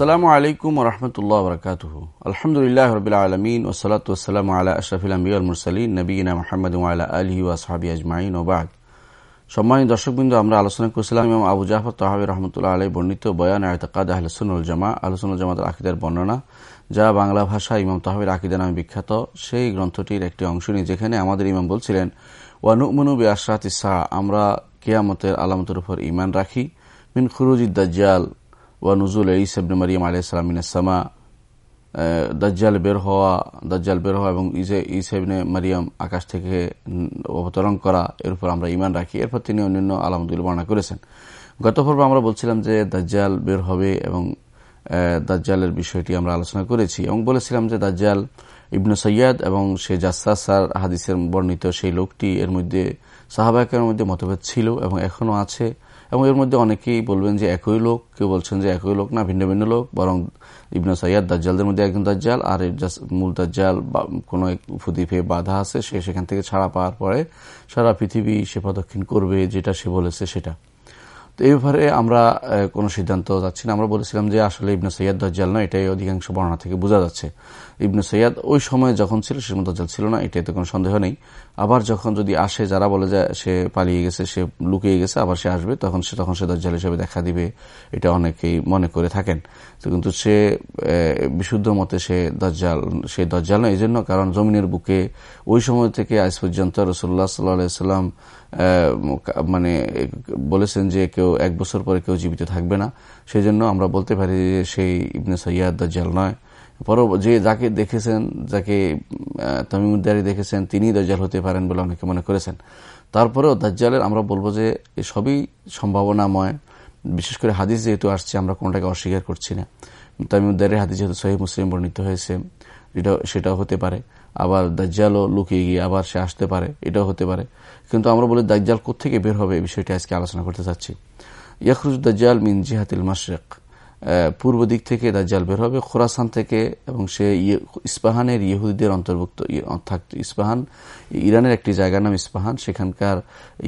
আসসালামু আলাইকুম রহমতুল্লাহ বরকাত আলহামদুলিল্লাহ রবিল আলমিন ওসলাত ওসালাম আল্লাহ আশরাফিল আম্বি মুরসালিন নবীনা মাহমদ আল্লাহ আলহি ওয়াসাবি আজমাইন ওবাদ সম্মানিত দর্শকবৃন্দ, আমরা আলোচনা করছিলাম ইমাম আবু জাফর তহাবি রহমতুল্লাহ আলাই বর্ণিত বয়ান আয়তকাদ আহলসুল জামা আলোচনা জামাতের আকিদার বর্ণনা, যা বাংলা ভাষা ইমাম তাহাবির আকিদা নামে বিখ্যাত। সেই গ্রন্থটির একটি অংশ নিয়ে যেখানে আমাদের ইমাম বলছিলেন ওয়ানুমনু বে আশরাত ইসা আমরা কেয়ামতের আলামতের উপর ইমান রাখি। মিন খুরুজ দাজ্জাল ওয়া নজুল ইসবনে মারিয়াম আলাইসালামিনের সামা দাজ্জাল বের হওয়া দাজ্জাল বের হওয়া এবং ইসেবনে মারিয়াম আকাশ থেকে অবতরণ করা, এর উপর আমরা ইমান রাখি। এরপর তিনি অন্যান্য আলামতগুলো বর্ণনা করেছেন। গত পর্বে আমরা বলছিলাম যে দাজ্জাল বের হবে এবং দাজ্জালের বিষয়টি আমরা আলোচনা করেছি এবং বলেছিলাম যে দাজ্জাল ইবনু সৈয়াদ এবং সে জাসাসার হাদিসের বর্ণিত সেই লোকটি এর মধ্যে সাহাবায়কের মধ্যে মতভেদ ছিল এবং এখনও আছে। এবং এর মধ্যে অনেকেই বলবেন যে একই লোক, কেউ বলছেন যে একই লোক না, ভিন্ন ভিন্ন লোক, বরং ইবনা সৈয়াদ দাজ্জালদের মধ্যে একজন দাজ্জাল আর মূল দাজ্জাল কোনো এক ফুদিফে বাধা আছে, সে সেখান থেকে ছাড়া পাওয়ার পরে সারা পৃথিবী সে প্রদক্ষিণ করবে, যেটা সে বলেছে সেটা। তো এই ব্যাপারে আমরা কোনো সিদ্ধান্ত যাচ্ছি না। আমরা বলেছিলাম যে আসলে ইবনে সৈয়াদ দাজ্জাল নয়, এটাই অধিকাংশ বর্ণনা থেকে বোঝা যাচ্ছে। ইবনে সৈয়াদ ওই সময় যখন ছিল, সে দাজ্জাল ছিল না এটাতে কোনো সন্দেহ নেই। আবার যখন যদি আসে, যারা বলে যে সে পালিয়ে গেছে, সে লুকিয়ে গেছে, আবার সে আসবে, তখন সে তখন সে দাজ্জাল হিসেবে দেখা দিবে, এটা অনেকেই মনে করে থাকেন। তো কিন্তু সে বিশুদ্ধ মতে সে দজ্জাল সে দজ্জাল নয়, এই জন্য কারণ জমিনের বুকে ওই সময় থেকে আজ পর্যন্ত রসুল্লাহ সাল্লাহ সাল্লাম মানে বলেছেন যে কেউ এক বছর পরে কেউ জীবিত থাকবে না। সেই জন্য আমরা বলতে পারি যে সেই ইবনে সৈয়াদ দাজ্জাল নয়। পর যে যাকে দেখেছেন, যাকে তামিমুদ্দারি দেখেছেন, তিনি দাজ্জাল হতে পারেন বলে অনেকে মনে করেছেন। তারপরেও দাজ্জালের আমরা বলব যে সবই সম্ভাবনাময়। বিশেষ করে হাদিস যেহেতু আসছে, আমরা কোনটাকে অস্বীকার করছি না। তামিমুদ্দারের হাদিস যেহেতু সহি মুসলিম বর্ণিত হয়েছে এটা সেটাও হতে পারে। আবার দাজ্জালও লুকিয়ে গিয়ে আবার সে আসতে পারে, এটাও হতে পারে। কিন্তু আমরা বলি দাজ্জাল কোথেকে বের হবে এই বিষয়টি আজকে আলোচনা করতে চাচ্ছি। ইয়াকরুজ দাজ্জাল মিন জিহাতিল মাশরেক। পূর্ব দিক থেকে দাজ্জাল বের হবে, খোরাসান থেকে, এবং সে ইস্পাহানের ইহুদিদের অন্তর্ভুক্ত ইস্পাহান, ইরানের একটি জায়গার নাম ইস্পাহান, সেখানকার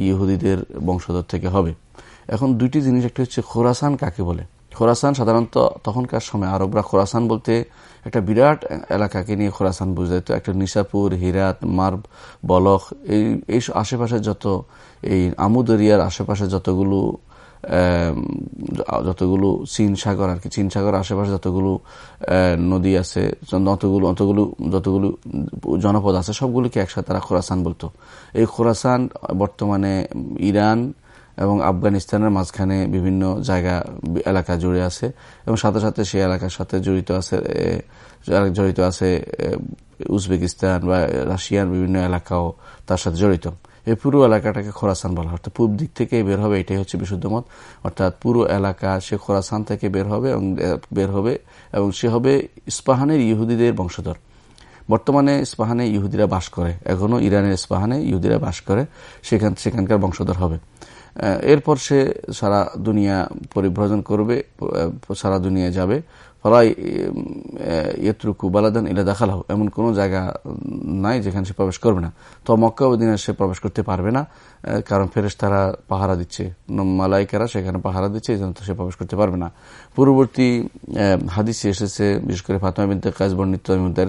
ইহুদিদের বংশধর থেকে হবে। এখন দুইটি জিনিস, একটি হচ্ছে খোরাসান কাকে বলে? খোরাসান সাধারণত তখনকার সময় আরবরা খোরাসান বলতে একটা বিরাট এলাকাকে নিয়ে খোরাসান বুঝাইতো একটা নিশাপুর, হিরাত, মার্ব, বলখ, এই এই আশেপাশে যত, এই আমুদরিয়ার আশেপাশে যতগুলো যতগুলো চীন সাগর আর কি, চীন সাগর আশেপাশে যতগুলো নদী আছে, যতগুলো, অতগুলো, যতগুলো জনপদ আছে, সবগুলোকে একসাথে তারা খোরাসান বলতো। এই খোরাসান বর্তমানে ইরান এবং আফগানিস্তানের মাঝখানে বিভিন্ন জায়গা, এলাকা জুড়ে আছে এবং সাথে সাথে সেই এলাকার সাথে জড়িত আছে জড়িত আছে উজবেকিস্তান বা রাশিয়ার বিভিন্ন এলাকাও তার সাথে জড়িত। এই পুরো এলাকাটাকে খোরাসান বলা অর্থাৎ পূর্ব দিক থেকে বের হবে, এটাই হচ্ছে বিশুদ্ধ মত। অর্থাৎ পুরো এলাকা সে খোরাসান থেকে বের হবে এবং বের হবে এবং সে হবে ইস্পাহানের ইহুদিদের বংশধর। বর্তমানে ইস্পাহানে ইহুদিরা বাস করে এখনও ইরানের ইস্পাহানে ইহুদিরা বাস করে, সেখান, সেখানকার বংশধর হবে। এরপর সে সারা দুনিয়া পরিভ্রজন করবে সারা দুনিয়া যাবে। ফলাই ইয়ত্রুকু বালাদান এলা দেখাল এমন কোনো জায়গা নাই যেখানে সে প্রবেশ করবে না। তো মক্কা দিনে সে প্রবেশ করতে পারবে না। কারণ ফেরেস তারা পাহারা দিচ্ছে। মালাইকারা সেখানে পাহারা দিচ্ছে সে প্রবেশ করতে পারবে না। পূর্ববর্তী হাদিসে এসেছে, বিশেষ করে ফাতমা বিনতে কাজ বর্ণিত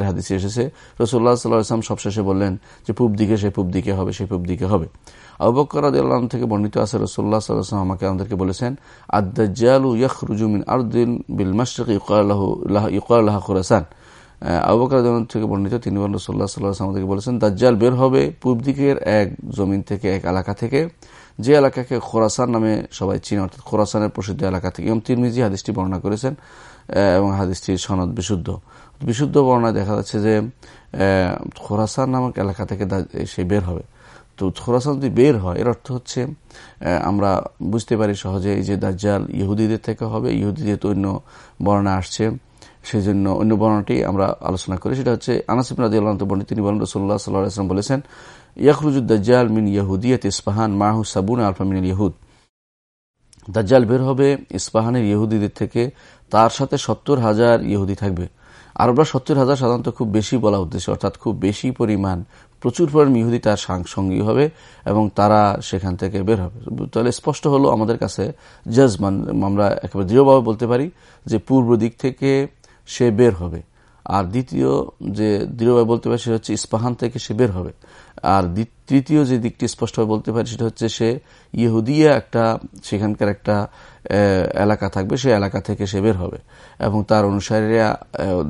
হাদিসে এসেছে রসুল্লাহ সাল্লাহ ইসলাম সবশেষে বললেন যে, পূব দিকে সে পূব দিকে হবে, সে পূব দিকে হবে। আবুবকর আল্লাহ থেকে বর্ণিত আছে রসুল্লাহ সাল্লাম আমাকে আমাদেরকে বলেছেন আদালু ইয়াখরুজুমিন আরদিন বিল মাসরিক ইকাল্লাহ খুরাসান। থেকে বর্ণিত তিনি বলেন রসুল্লাহ সাল্লাহ আমাদেরকে বলেছেন, দাজ্জাল বের হবে পূর্ব দিকের এক জমিন থেকে এক এলাকা থেকে। যে এলাকাকে খোরাসান নামে সবাই চিনে, অর্থাৎ খোরাসানের প্রসিদ্ধ এলাকা থেকে। এবং তিরমিজি হাদিসটি বর্ণনা করেছেন এবং হাদিসটির সনদ বিশুদ্ধ। বিশুদ্ধ বর্ণায় দেখা যাচ্ছে যে খোরাসান নামক এলাকা থেকে সে বের হবে। তো খোরাসান যদি বের হয়, এর অর্থ হচ্ছে আমরা বুঝতে পারি সহজে যে দাজ্জাল ইহুদিদের থেকে হবে, ইহুদিদের অন্য বর্ণনা আসছে। সেই জন্য অন্য বর্ণনাটি আমরা আলোচনা করি। সেটা হচ্ছে আনাসিম রাজি আল্লাহ বর্ণিত, তিনি বলেন রসুল্লাহ সাল্লাহাম বলেছেন ইয়াকরুজুদ দাজ্জাল মিন ইহুদিয়াত ইস্পাহান, মাহু সাবুন আলফা মিন ইহুদ দাজ্জাল বের হবে ইস্পাহানের ইহুদিদের থেকে, তার সাথে সত্তর হাজার ইহুদি থাকবে। আরবরা সত্তর হাজার সাধারণত খুব বেশি বলা উদ্দেশ্য, অর্থাৎ খুব বেশি পরিমাণ, প্রচুর পরিমাণ ইহুদি তার সঙ্গী হবে এবং তারা সেখান থেকে বের হবে। তাহলে স্পষ্ট হলো আমাদের কাছে, জাজমান, আমরা একেবারে দৃঢ়ভাবে বলতে পারি যে পূর্ব দিক থেকে সে বের হবে। আর দ্বিতীয় যে দৃঢ়ভাবে বলতে পারে, সেটা হচ্ছে ইস্পাহান থেকে সে বের হবে। আর তৃতীয় যে দিকটি স্পষ্টভাবে বলতে পারে, সেটা হচ্ছে সে ইহুদিয়া একটা, সেখানকার একটা এলাকা থাকবে, সে এলাকা থেকে সে বের হবে। এবং তার অনুসারীরা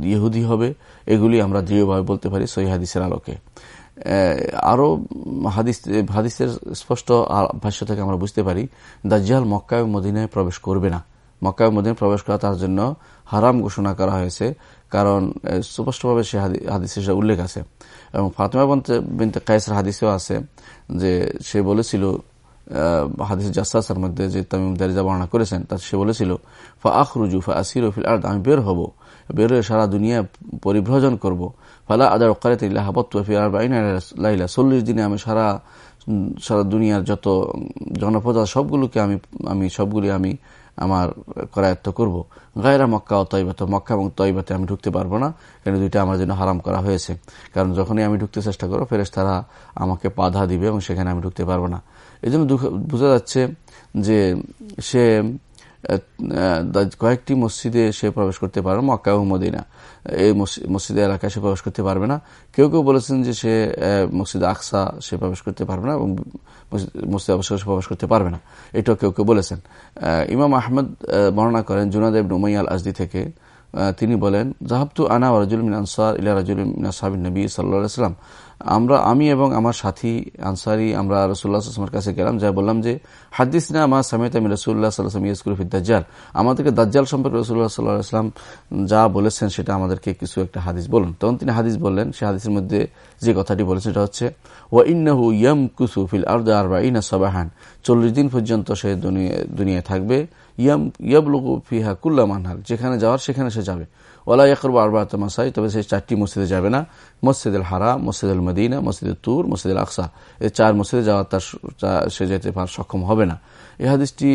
ইহুদি হবে। এগুলি আমরা দৃঢ়ভাবে বলতে পারি সহি হাদিসের আলোকে। আরও হাদিস, হাদিসের স্পষ্ট ভাষ্য থেকে আমরা বুঝতে পারি, দাজ্জাল মক্কা এবং মদিনায় প্রবেশ করবে না। মক্কা এবং মদিনায় প্রবেশ করা তার জন্য হারাম ঘোষণা করা হয়েছে, কারণ স্পষ্টভাবে সে হাদিসে উল্লেখ আছে। এবং ফাতেমা বিনতে কায়েসের হাদিসেও আছে যে সে বলেছিল হাদিস জাসাসের মধ্যে যে তামিম দারিজা বর্ণনা করেছেন, তা সে বলেছিল ফা আখরুজু ফা আসির ফিল আর্দ, আমি বের হব, বের হয়ে সারা দুনিয়া পরিভ্রজন করব। ফালা আদার ওকারে লাইলা, চল্লিশ দিনে আমি সারা সারা দুনিয়ার যত জনপদ সবগুলোকে আমি আমি, সবগুলি আমি আমার করায়ত্ত করব। গায়রা মক্কা ও তৈবাত, মক্কা এবং তৈবাতে আমি ঢুকতে পারব না, কেন দুইটা আমার জন্য হারাম করা হয়েছে। কারণ যখনই আমি ঢুকতে চেষ্টা করব ফেরেস তারা আমাকে বাধা দিবে এবং সেখানে আমি ঢুকতে পারব না। এই জন্য বোঝা যাচ্ছে যে সে কয়েকটি মসজিদে সে প্রবেশ করতে পারবে মক্কা ও মদিনা। এই মসজিদে এলাকায় সে প্রবেশ করতে পারবে না। কেউ কেউ বলেছেন যে সে মসজিদ আকসা সে প্রবেশ করতে পারবে না এবং মসজিদ অবশ্যই সে প্রবেশ করতে পারবে না। এটাও কেউ কেউ বলেছেন। ইমাম আহমদ বর্ণনা করেন জুনাদেব নুমাইয়াল আজদি থেকে তিনি বলেন জাহাবতু আনা রাজুল মিন আনসার ইলা রাজুল মিন সাহাবিন নবী সাল্লাহ সাল্লাম আমরা, আমি এবং আমার সাথী আনসারি, আমরা রসুল্লাহ আসলামের কাছে গেলাম, যা বললাম যে হাদিস না আমার সামেত আমি রসুল্লাহ সাল্লাম ইয়সকুরফি দাজ্জাল। আমাদেরকে দাজ্জাল সম্পর্কে রসুল্লাহ সাল্লাহ আসলাম যা বলেছেন, সেটা আমাদেরকে কিছু একটা হাদিস বলুন। তখন তিনি হাদিস বললেন, সে হাদিসের মধ্যে যে কথাটি বলেছেন, সেটা হচ্ছে ও ইন্নাহু ইয়াম কুসুফিল আর্দ আরবা ইনা সবাহান। চল্লিশ দিন পর্যন্ত সে দুনিয়ায় থাকবে। ইয়াম ইয়াবলুকু ফিহা কুল্লা মানহাল। যেখানে যাওয়ার, সেখানে সে যাবে। ওলা ইয়াকরব আরবাত মাসাই তবে সে চারটি মসজিদে যাবে না। মসজিদ হারা মসজিদ মদিনা মসজিদ তুর মসজিদ আকসা। এই চার মসজিদে যাওয়ার তার সে যেতে সক্ষম হবে না। এই হাদিসটি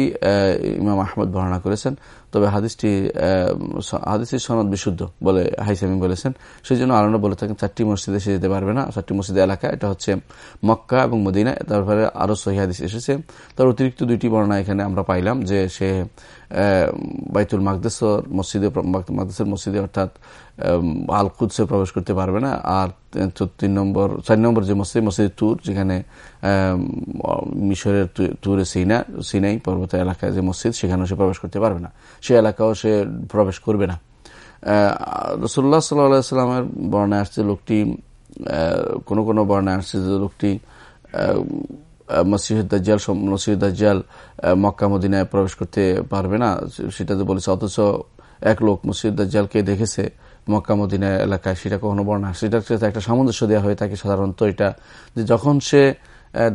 ইমাম আহমদ বর্ণনা করেছেন। তবে হাদিসটি হাদিসটির সনদ বিশুদ্ধ বলে হাইসামি বলেছেন। সেই জন্য আলোনা বলে থাকেন, চারটি মসজিদে সে যেতে পারবে না। চারটি মসজিদ এলাকা, এটা হচ্ছে মক্কা এবং মদিনা। তারপরে আরও সহি হাদিস এসেছে। তার অতিরিক্ত দুইটি বর্ণনা এখানে আমরা পাইলাম যে সে বাইতুল মাকদেসর মসজিদে মাকদেসের মসজিদে অর্থাৎ আল কুদসে প্রবেশ করতে পারবে না। আর তিন নম্বর, চার নম্বর যে মসজিদ মসজিদ তুর, যেখানে মিশরের তুরে সিনা, সিনাই পর্বত এলাকায় যে মসজিদ, সেখানেও সে প্রবেশ করতে পারবে না। সে এলাকাও সে প্রবেশ করবে না। রসুল্লাহ সাল্লাহ সাল্লামের বর্ণায় আসছে লোকটি কোনো কোনো বর্ণায় আসছে যে লোকটি মসিহ দাজ্জাল মসিহ দাজ্জাল মক্কা, মদিনায় প্রবেশ করতে পারবে না। সেটা তো বলেছে, অথচ এক লোক মসজিদ দাজ্জালকে দেখেছে মক্কা, মদিনা এলাকায়, সেটা কখনো বর্ণনা সেটার সাথে একটা সামঞ্জস্য দেওয়া হয়ে থাকে সাধারণত এটা, যে যখন সে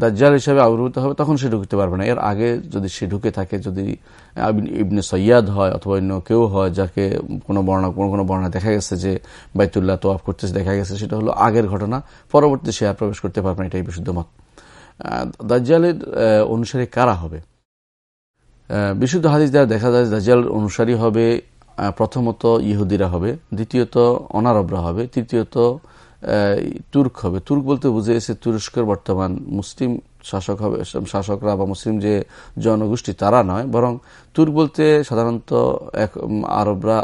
দাজ্জাল হিসাবে আবির্ভূত হবে, তখন সে ঢুকতে পারবে না। এর আগে যদি সে ঢুকে থাকে, যদি ইবনে সৈয়াদ হয় অথবা অন্য কেউ হয় যাকে কোনো বর্ণা কোনো কোনো বর্ণা দেখা গেছে যে বাইতুল্লাহ তোয়াফ করতেছে, দেখা গেছে, সেটা হলো আগের ঘটনা। পরবর্তী সে আর প্রবেশ করতে পারবে না, এটাই বিশুদ্ধ মত। দাজ্জালের অনুসারী কারা হবে? বিশুদ্ধ হাদিস দ্বারা দেখা যায় দাজ্জাল অনুসারী হবে প্রথমত ইহুদিরা হবে, দ্বিতীয়ত অনারবরা হবে, তৃতীয়ত তুর্ক হবে। তুর্ক বলতে বুঝে এসে তুরস্কের বর্তমান মুসলিম শাসক হবে, শাসকরা বা মুসলিম যে জনগোষ্ঠী তারা নয়, বরং তুর্ক বলতে সাধারণত এক আরবরা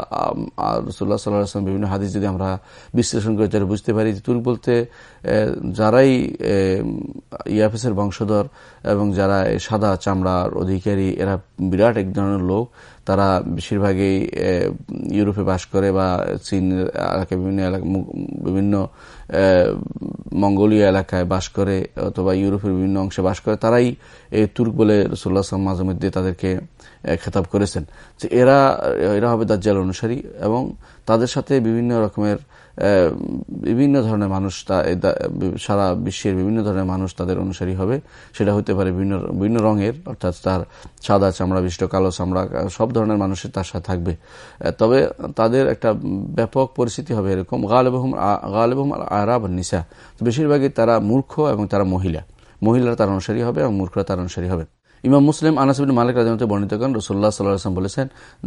রসুল্লাহ সাল্লাহ আসলাম বিভিন্ন হাদিস যদি আমরা বিশ্লেষণ করে তাহলে বুঝতে পারি যে তুর্ক বলতে যারাই ইয়াফেসের বংশধর এবং যারা সাদা চামড়ার অধিকারী, এরা বিরাট এক ধরনের লোক। তারা বেশিরভাগই ইউরোপে বাস করে বা চীন এলাকায় বিভিন্ন এলাকা বিভিন্ন মঙ্গোলীয় এলাকায় বাস করে অথবা ইউরোপের বিভিন্ন অংশে বাস করে। তারাই এই তুর্ক বলে রসুল্লাহ মাঝে মধ্যে তাদেরকে খেতাব করেছেন। যে এরা এরা হবে দাজ্জাল অনুসারী এবং তাদের সাথে বিভিন্ন রকমের বিভিন্ন ধরনের মানুষ তা সারা বিশ্বের বিভিন্ন ধরনের মানুষ তাদের অনুসারী হবে। সেটা হতে পারে বিভিন্ন বিভিন্ন রঙের, অর্থাৎ তার সাদা চামড়া বিশিষ্ট কালো চামড়া, সব ধরনের মানুষের তার সাথে থাকবে। তবে তাদের একটা ব্যাপক পরিস্থিতি হবে এরকম, গালেবহম গালেবহম আরাব নিসা। বেশিরভাগই তারা মূর্খ এবং তারা মহিলা। মহিলারা তার অনুসারী হবে এবং মূর্খরা তার অনুসারী হবে। ইমাম মুসলিম আনাসবিন মালিক রাজনীতি বর্ণিত করেন রসুল্লাহ সাল্লাম বলেছেন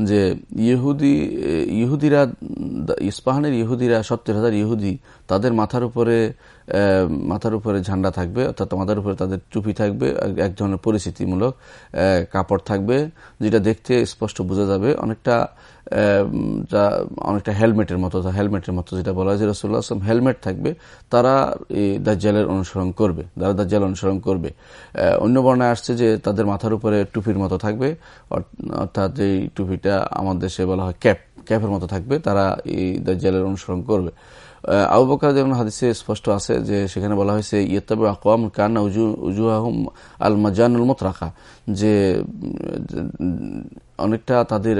যে ইহুদি, ইহুদিরা, ইস্পাহানের ইহুদিরা, সত্তর হাজার ইহুদি, তাদের মাথার উপরে মাথার উপরে ঝান্ডা থাকবে, অর্থাৎ মাথার উপরে তাদের টুপি থাকবে, এক ধরনের পরিস্থিতিমূলক কাপড় থাকবে, যেটা দেখতে স্পষ্ট বোঝা যাবে। অনেকটা যা, অনেকটা হেলমেটের মতো হেলমেটের মতো যেটা বলা হয় রসুল্লাহ আসলাম হেলমেট থাকবে, তারা দাজ্জালের অনুসরণ করবে তারা দাজ্জাল অনুসরণ করবে। অন্য বর্ণায় আসছে যে তাদের মাথার উপরে টুপির মতো থাকবে অর্থাৎ এই টুপিটা আমাদের দেশে বলা হয় ক্যাপ, ক্যাপের মতো থাকবে, তারা এই দাজ্জালের অনুসরণ করবে। আবু বকর যেমন হাদিসে স্পষ্ট আছে যে সেখানে বলা হয়েছে ইয়তাবে আকোয়াম কান্না উজু উজু আহম আল মাজানুল মত রাখা যে অনেকটা তাদের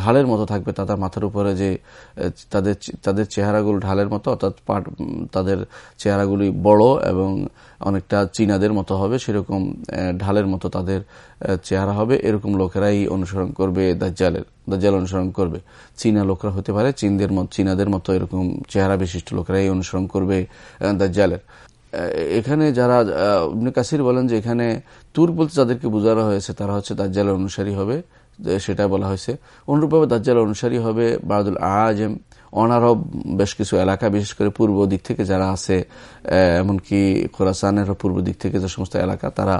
ঢালের মতো থাকবে, তাদের মাথার উপরে যে, তাদের তাদের চেহারাগুলো ঢালের মতো, অর্থাৎ পাট, তাদের চেহারাগুলি বড় এবং অনেকটা চীনাদের মতো হবে, সেরকম ঢালের মতো তাদের চেহারা হবে। এরকম লোকেরাই অনুসরণ করবে দাজ্জালের, দাজ্জাল অনুসরণ করবে। চীনা লোকরা হতে পারে, চীনদের মতো, চীনাদের মতো এরকম চেহারা বিশিষ্ট লোকেরাই অনুসরণ করবে দাজ্জালের। এখানে যারা কাসির বলেন যে এখানে তুর বলতে যাদেরকে বোঝানো হয়েছে, তারা হচ্ছে দাজ্জালের অনুসারী হবে। সেটা বলা হয়েছে। অনুরূপভাবে দাজ্জালের অনুসারী হবে বারাদুল আজম। অনারব বেশ কিছু এলাকা, বিশেষ করে পূর্ব দিক থেকে যারা আছে এমনকি খোরাসানের পূর্ব দিক থেকে যে সমস্ত এলাকা, তারা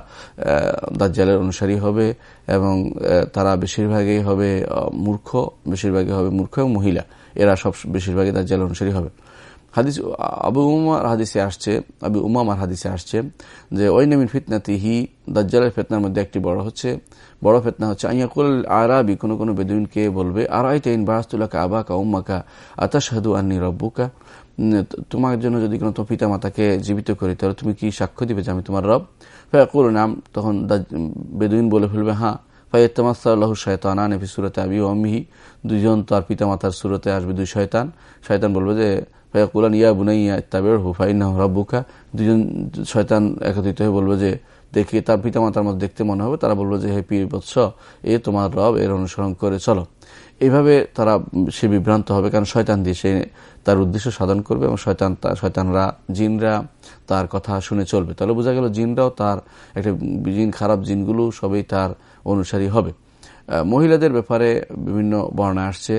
দাজ্জালের অনুসারী হবে এবং তারা বেশিরভাগই হবে মূর্খ, বেশিরভাগই হবে মূর্খ এবং মহিলা। এরা সব বেশিরভাগই দাজ্জালের অনুসারী হবে। হাদিস, আবু উমার হাদিসে আসছে, আবু উমামার হাদিসে আসছে যে, ওই নামিন ফিতনাতি হি দাজ্জালের ফেতনার মধ্যে একটি বড় হচ্ছে। বড় ফেতনা হচ্ছে আইয়াকুল আরাবি কোনো কোনো বেদুইনকে বলবে আর আই তাইন বাহাস্তুল্লাকা আবাকা উম্মাকা, আতাশাহাদু আন্নি রব্বুকা? তোমার জন্য যদি কোনো তোমার পিতা মাতাকে জীবিত করি, তাহলে তুমি কি সাক্ষ্য দিবে যে আমি তোমার রব? ফয়াকুল, নাম তখন বেদুইন বলে ফেলবে হ্যাঁ। ফাইয়াত্তামাসাল্লাহ শয়তানা নেফি সুরতে আবি অমিহি দুজন তার পিতা মাতার সুরতে আসবে দুই শয়তান। শয়তান বলবে যে ফয়াকুলান ইয়া বুনাইয়া তাবের হুফাইনা রব্বুকা দুজন শয়তান একত্রিত হয়ে বলবে যে, দেখে তার পিতামাতার মধ্যে দেখতে মনে হবে। তারা বলব যে, হে পীর বৎস, এ তোমার রব, এর অনুসরণ করে চলো। এইভাবে তারা সে বিভ্রান্ত হবে, কারণ শয়তান দিয়ে সে তার উদ্দেশ্য সাধন করবে এবং শয়তান শয়তানরা, জিনরা তার কথা শুনে চলবে। তাহলে বোঝা গেল জিনরাও তার একটা জিন, খারাপ জিনগুলো সবই তার অনুসারী হবে। মহিলাদের ব্যাপারে বিভিন্ন বর্ণা আসছে।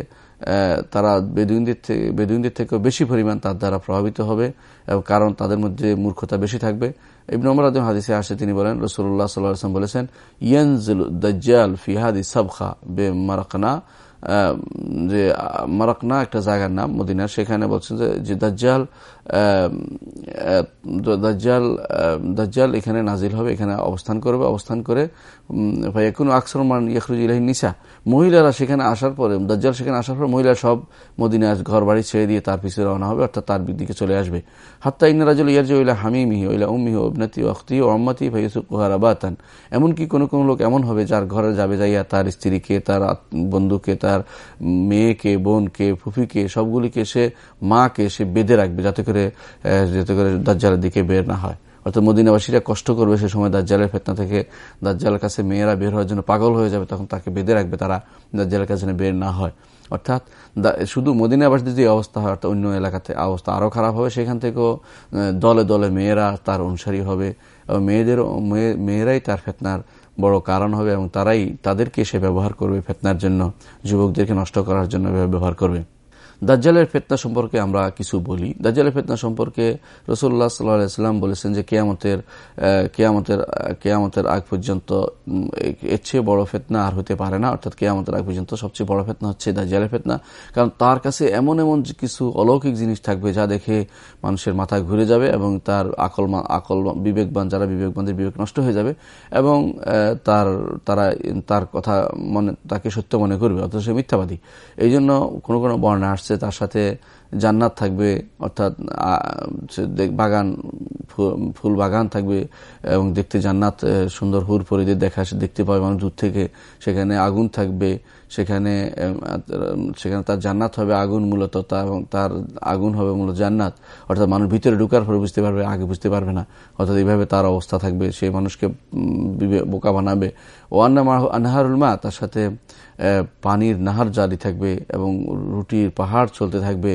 তারা বেদুইনদের থেকে বেদুইনদের থেকেও বেশি পরিমাণ তার দ্বারা প্রভাবিত হবে এবং কারণ তাদের মধ্যে মূর্খতা বেশি থাকবে। ইবন নম্বর আদম হাদিসে আসে, তিনি বলেন রসুল্লাহ সাল্লাম বলেছেন, ইয়ানজুল দজ্জাল ফিহাদি সাবখা বে মারাকনা। যে মারাকনা একটা জায়গার নাম মদিনার, সেখানে বলছেন যে দাজ্জাল দাজ্জাল দাজ্জাল এখানে নাজিল হবে, এখানে অবস্থান করবে, অবস্থান করে এখন আকসর মান ইয়াকরুজ মহিলারা সেখানে আসার পরে, দাজ্জাল সেখানে আসার পর মহিলা সব মদিনার ঘর বাড়ি ছেড়ে দিয়ে তার পিছিয়ে রওনা হবে, অর্থাৎ তার দিকে চলে আসবে। হাত্তা ইন্নারাজুল ইয়ারজি ওইলা হামিমিহি ওইলা উম্মিহি ইবনাতি অখতি ও আম্মাতি ভাইসুকুহারা বাতান এমনকি কোনো কোনো লোক এমন হবে যার ঘরে যাবে যাইয়া তার স্ত্রীকে, তার বন্ধুকে, তার মেয়েকে, বোনকে, ফুফিকে, সবগুলিকে সে মাকে সে বেঁধে রাখবে, যাতে করে যাতে করে দাজ্জালের দিকে বের না হয়। অর্থাৎ মদিনাবাসীরা কষ্ট করবে সে সময় দাজ্জালের ফেতনা থেকে। দাজ্জালের কাছে মেয়েরা বের হওয়ার জন্য পাগল হয়ে যাবে, তখন তাকে বেঁধে রাখবে তারা দাজ্জালের কাছে বের না হয়। অর্থাৎ শুধু মদিনাবাসীদের যে অবস্থা হয়, অর্থাৎ অন্য এলাকাতে অবস্থা আরও খারাপ হবে, সেখান থেকেও দলে দলে মেয়েরা তার অনুসারী হবে এবং মেয়েদের মেয়েরাই তার ফেতনার বড় কারণ হবে এবং তারাই তাদেরকে সে ব্যবহার করবে ফেতনার জন্য, যুবকদেরকে নষ্ট করার জন্য ব্যবহার করবে। দাজ্জালের ফেতনা সম্পর্কে আমরা কিছু বলি। দাজ্জালের ফেতনা সম্পর্কে রসুল্লাহ সাল্লাম বলেছেন যে, কেয়ামতের কেয়ামতের কেয়ামতের আগ পর্যন্ত এর চেয়ে বড় ফেতনা আর হতে পারে না। অর্থাৎ কেয়ামতের আগ পর্যন্ত সবচেয়ে বড় ফেতনা হচ্ছে দাজ্জালের ফেতনা। কারণ তার কাছে এমন এমন কিছু অলৌকিক জিনিস থাকবে যা দেখে মানুষের মাথা ঘুরে যাবে এবং তার আকল আকল বিবেকবান, যারা বিবেকবানদের বিবেক নষ্ট হয়ে যাবে এবং তার, তারা, তার কথা মনে, তাকে সত্য মনে করবে, অথচ সে মিথ্যাবাদী। এই জন্য কোনো কোনো বর্ণা আসছে আসছে তার সাথে জান্নাত থাকবে, অর্থাৎ বাগান, ফুল বাগান থাকবে এবং দেখতে জান্নাত সুন্দর হুর পরিদের দেখা দেখতে পাবে। মানুষ দূর থেকে সেখানে আগুন থাকবে, সেখানে সেখানে তার জান্নাত হবে আগুন মূলত তা এবং তার আগুন হবে মূলত জান্নাত। অর্থাৎ মানুষ ভিতরে ঢুকার পরে বুঝতে পারবে, আগে বুঝতে পারবে না। অর্থাৎ এইভাবে তার অবস্থা থাকবে। সে মানুষকে বোকা বানাবে। ও আন্না আনহারুল মা, তার সাথে পানির নাহার জারি থাকবে এবং রুটির পাহাড় চলতে থাকবে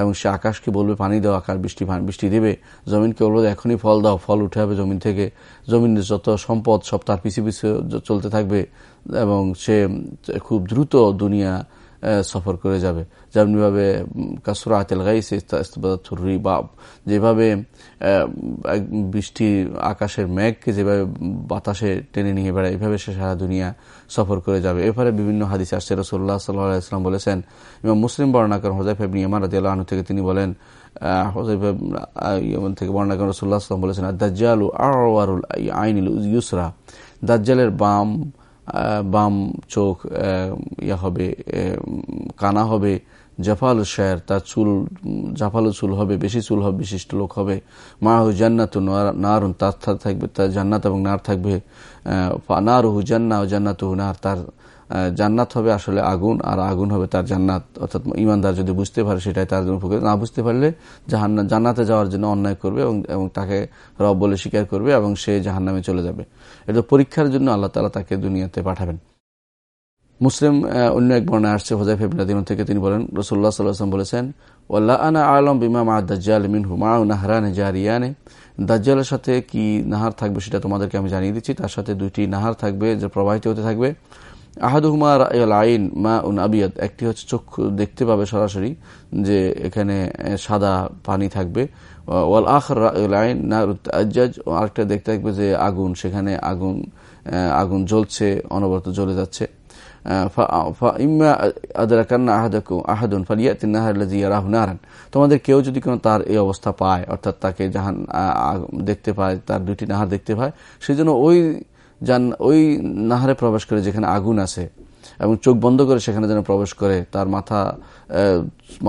এবং সে আকাশকে বলবে, পানি দাও, আকার, বৃষ্টি বৃষ্টি দেবে। জমিনকে বলবে, এখনই ফল দাও, ফল উঠে হবে জমিন থেকে। জমিনের যত সম্পদ সব তার পিছিয়ে পিছিয়ে চলতে থাকবে এবং সে খুব দ্রুত দুনিয়া সফর করে যাবে। যেমনিভাবে কাসুরা আতেল গাইস বাব যেভাবে বৃষ্টি আকাশের মেঘকে যেভাবে বাতাসে টেনে নিয়ে বেড়ায়, এভাবে সে সারা দুনিয়া সফর করে যাবে। এভাবে বিভিন্ন হাদিস আসছে রসোল্লা সাল্লাহাম বলেছেন এবং মুসলিম বর্ণনা করেন হোজাইফ ইবনি ইমান রাজি আল্লাহ থেকে তিনি বলেন ইয়মন থেকে বর্ণনা করেন রসুল্লাহ সাল্লাম বলেছেন দাজ্জালু আরুল আইনুল ইউসরা দাজ্জালের বাম বাম চোখ ইয়া হবে কানা হবে জাফালু শের তার চুল জাফালু চুল হবে, বেশি চুল হবে, বিশিষ্ট লোক হবে। মাহু জান্নাত নারুন, তার থাকবে, তার জান্নাত এবং নার থাকবে নারুহু জান্না ও জান্নাতুহু নার, তার জান্নাত হবে আসলে আগুন, আর আগুন হবে তার জান্নাত। অর্থাৎ ইমানদার যদি বুঝতে পারে সেটাই তার জন্য উপকার। না বুঝতে পারলে জাহান্ন জান্নাতে যাওয়ার জন্য অন্যায় করবে এবং তাকে রব বলে স্বীকার করবে এবং সে জাহান্নামে চলে যাবে। এটা পরীক্ষার জন্য আল্লাহ তালা তাকে দুনিয়াতে পাঠাবেন। মুসলিম অন্য এক বর্ণায় আসছে হোজাইফ ইবনাদিন থেকে তিনি বলেন রসুল্লাহ সাল্লাম বলেছেন ওল্লাহ আনা আলম বিমা মা দাজ্জাল মিনহু মা নাহরানে জারিয়ানে। দাজ্জালের সাথে কি নাহার থাকবে সেটা তোমাদেরকে আমি জানিয়ে দিচ্ছি। তার সাথে দুইটি নাহার থাকবে, যে প্রবাহিত হতে থাকবে। আহাদুহুমা আইন মা উন আবিয়াদ, একটি হচ্ছে চক্ষু দেখতে পাবে সরাসরি যে এখানে সাদা পানি থাকবে। ওয়াল আখর আইন না আজ্জাজ আরেকটা দেখতে থাকবে যে আগুন, সেখানে আগুন আগুন জ্বলছে, অনবরত জ্বলে যাচ্ছে। তোমাদের কেউ যদি কোনো তার এই অবস্থা পায়, অর্থাৎ তাকে জাহান দেখতে পায়, তার দুইটি নাহার দেখতে পায় সেই জন্য ওই যান ওই নাহারে প্রবেশ করে যেখানে আগুন আছে এবং চোখ বন্ধ করে সেখানে যেন প্রবেশ করে, তার মাথা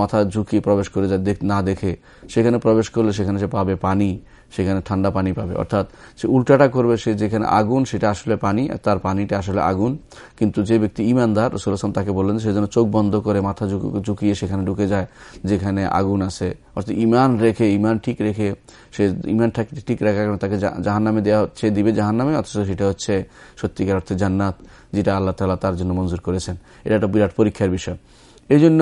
মাথা ঝুঁকি প্রবেশ করে যা না দেখে, সেখানে প্রবেশ করলে সেখানে সে পাবে পানি, সেখানে ঠান্ডা পানি পাবে। অর্থাৎ সে উল্টাটা করবে, সে যেখানে আগুন, সেটা আসলে পানি, আর তার পানিটা আসলে আগুন। কিন্তু যে ব্যক্তি ইমানদার রসুল আসলাম তাকে বললেন সে যেন চোখ বন্ধ করে, মাথা ঝুঁকিয়ে সেখানে ঢুকে যায়, যেখানে আগুন আছে। অর্থাৎ ইমান রেখে, ইমান ঠিক রেখে, সে ইমান ঠিক রাখার কারণে তাকে জাহান নামে দেওয়া হচ্ছে দিবে জাহান নামে অথচ সেটা হচ্ছে সত্যিকার অর্থে জান্নাত। যেটা আল্লাহ তালা তার জন্য মঞ্জুর করেছেন। এটা একটা বিরাট পরীক্ষার বিষয়। এই জন্য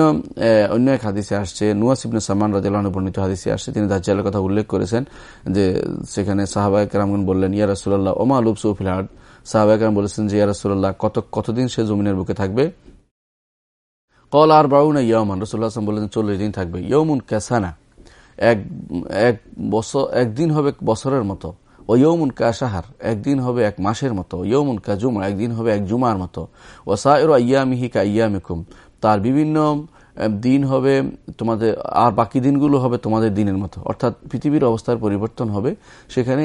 অন্য এক হাদিসে আসছে, নুয়াস ইবনে সামান রাজিয়াল বর্ণিত হাদিসে আসছে, তিনি দাজ্জালের কথা উল্লেখ করেছেন যে সেখানে সাহাবাহিক রামগুন বললেন, ইয়া রাসুল্লাহ ওমা লুব সৌফিল হাট সাহাবাহিক বলেছেন যে, ইয়া কত, কতদিন সে জমিনের বুকে থাকবে? কল আর বাউনা ইয়মান রসুল্লাহ আসলাম বললেন চল্লিশ দিন থাকবে। ইয়মুন ক্যাসানা এক এক বছর, একদিন হবে বছরের মতো। ও ইয়মুন কাশাহার একদিন হবে এক মাসের মতো। ইয়মুন কাজুমা একদিন হবে এক জুমার মতো। ও সায়ের ইয়ামিহি কা ইয়ামিকুম তার বিভিন্ন দিন হবে তোমাদের, আর বাকি দিনগুলো হবে তোমাদের দিনের মতো। অর্থাৎ পৃথিবীর অবস্থার পরিবর্তন হবে। সেখানে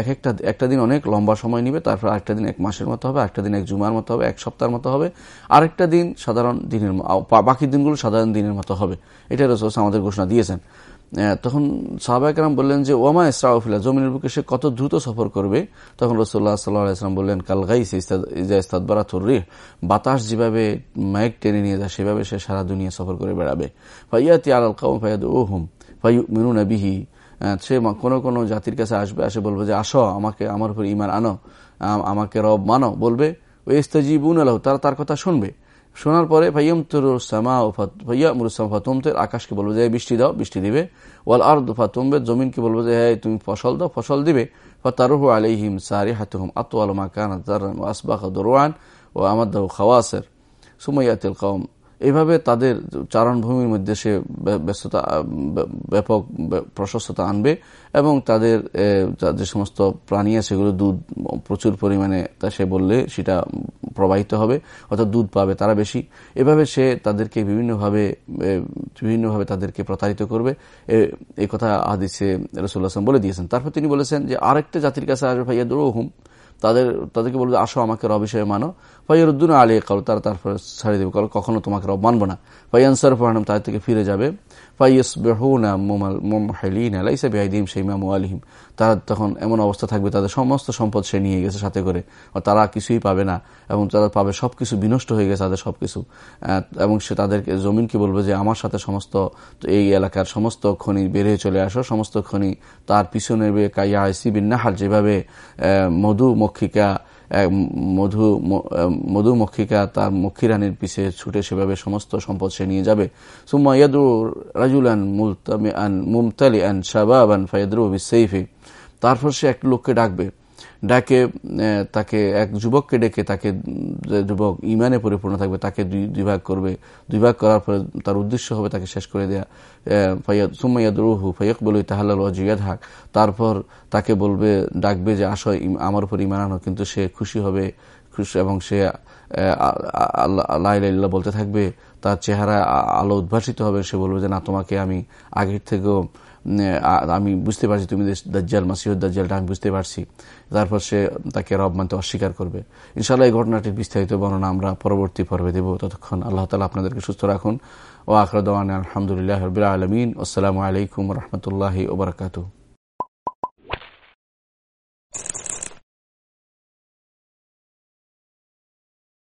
এক একটা একটা দিন অনেক লম্বা সময় নিবে, তারপর আরেকটা দিন এক মাসের মতো হবে একটা দিন এক জুমার মতো হবে, এক সপ্তাহের মতো হবে। আরেকটা দিন সাধারণ দিনের বাকি দিনগুলো সাধারণ দিনের মতো হবে। এটা রসোস আমাদের ঘোষণা দিয়েছেন। তখন সাহাবাহাম বললেন যে ওমা ইসরাউফিল্লা জমিনের বুকে সে কত দ্রুত সফর করবে? তখন রসোল্লা সাল্লাহাম বললেন, কাল গাইস ইস্তাদবারা থর্রি বাতাস যেভাবে ম্যাগ টেনে নিয়ে যায়, সেভাবে সে সারা দুনিয়া সফর করে বেড়াবে। ফাইয়াতি আল কাউম ফাইয়াদ ও হুম ফাইউ মিনু নবিহি সে কোনো কোনো জাতির কাছে আসবে, আসে বলবে যে, আসো, আমাকে, আমার উপর ইমান আনো আমাকে রব মানো। বলবে ওই ইস্তাজিবুন আলহ তারা তার কথা শুনবে। শোনার পরে ভাইয়া আকাশকে বলব যে বৃষ্টি দাও, বৃষ্টি দিবে। ওয়াল আর ফাতুমবে জমিনকে বলব যে হ্যাঁ তুমি ফসল দাও, ফসল দিবে। ফতারুহু আলাইহিম সারি হাতুহম আত আলমা কান আসবাহ দরওয়ান ও আমাদ খাওয়াসের। সুমাইয়াতিল কম এইভাবে তাদের চারণভূমির মধ্যে সে ব্যস্ততা ব্যাপক প্রশস্ততা আনবে এবং তাদের যে সমস্ত প্রাণী আছে সেগুলো দুধ প্রচুর পরিমাণে, তা সে বললে সেটা প্রবাহিত হবে, অর্থাৎ দুধ পাবে তারা বেশি। এভাবে সে তাদেরকে বিভিন্নভাবে বিভিন্নভাবে তাদেরকে প্রতারিত করবে। এই কথা আদিসে রসুল্লাহ বলে দিয়েছেন। তারপর তিনি বলেছেন যে, আরেকটা জাতির কাছে আসবে ভাইয়া হুম তাদের, তাদেরকে বলবে, আসো আমাকে রব হিসেবে মানো। ফাইয়ারুদ্দিন আলী কাল, তারা তারপরে ছাড়িয়ে দেবে। কাল, কখনো তোমাকে রব মানবো না। ফাইয়ানসার ফাহানম তাদের থেকে ফিরে যাবে। ফাইয়াস বেহুনা মোম হেলিন আলাইসা বেহাইদিম সেই মামু আলিহিম তারা তখন এমন অবস্থা থাকবে, তাদের সমস্ত সম্পদ সে নিয়ে গেছে সাথে করে তারা কিছুই পাবে না, এবং তারা পাবে সবকিছু বিনষ্ট হয়ে গেছে তাদের সবকিছু। এবং সে তাদেরকে জমিনকে বলবে যে, আমার সাথে সমস্ত এই এলাকার সমস্ত খনি বেড়ে চলে আসো, সমস্ত খনি তার পিছনে কাইয়া সিবিন নাহার যেভাবে মধু মক্ষিকা মধু মধুমক্ষিকা তার মক্ষীরানির পিছে ছুটে সেভাবে সমস্ত সম্পদ সে নিয়ে যাবে। সুম্মা ইয়াদু রাজুলান মুমতালি আন শাবাবান ফায়াদু বিসেইফি তারপর সে এক লোককে ডাকবে। ডাকে তাকে এক যুবককে ডেকে তাকে যুবক ইমানে পরিপূর্ণ থাকবে, তাকে দুই ভাগ করবে। দুই ভাগ করার পরে তার উদ্দেশ্য হবে তাকে শেষ করে দেয়া। ফাইয়াদ সুমাইয়াদ ফাইয়ক বলুই তাহাল্লাল ওয়াজিয়াদ হাক তারপর তাকে বলবে, ডাকবে যে, আসো আমার উপর ইমান আনো। কিন্তু সে খুশি হবে, খুশি, এবং সে আল্লাহ বলতে থাকবে, তার চেহারা আলো উদ্ভাসিত হবে। সে বলবে যে, না, তোমাকে আমি আগের থেকেও আমি বুঝতে পারছি, তুমি দাজ্জাল মাসিহুদ দাজ্জালটা আমি বুঝতে পারছি। তারপর সে তাকে রব মানতে অস্বীকার করবে। ইনশাল্লাহ এই ঘটনাটির বিস্তারিত বর্ণনা আমরা পরবর্তী পর্বে দেব। ততক্ষণ আল্লাহ তালা আপনাদেরকে সুস্থ রাখুন। ও আখরদান আলহামদুলিল্লাহ আলমিন। আসসালামু আলাইকুম রহমতুল্লাহ ওবরাকাতু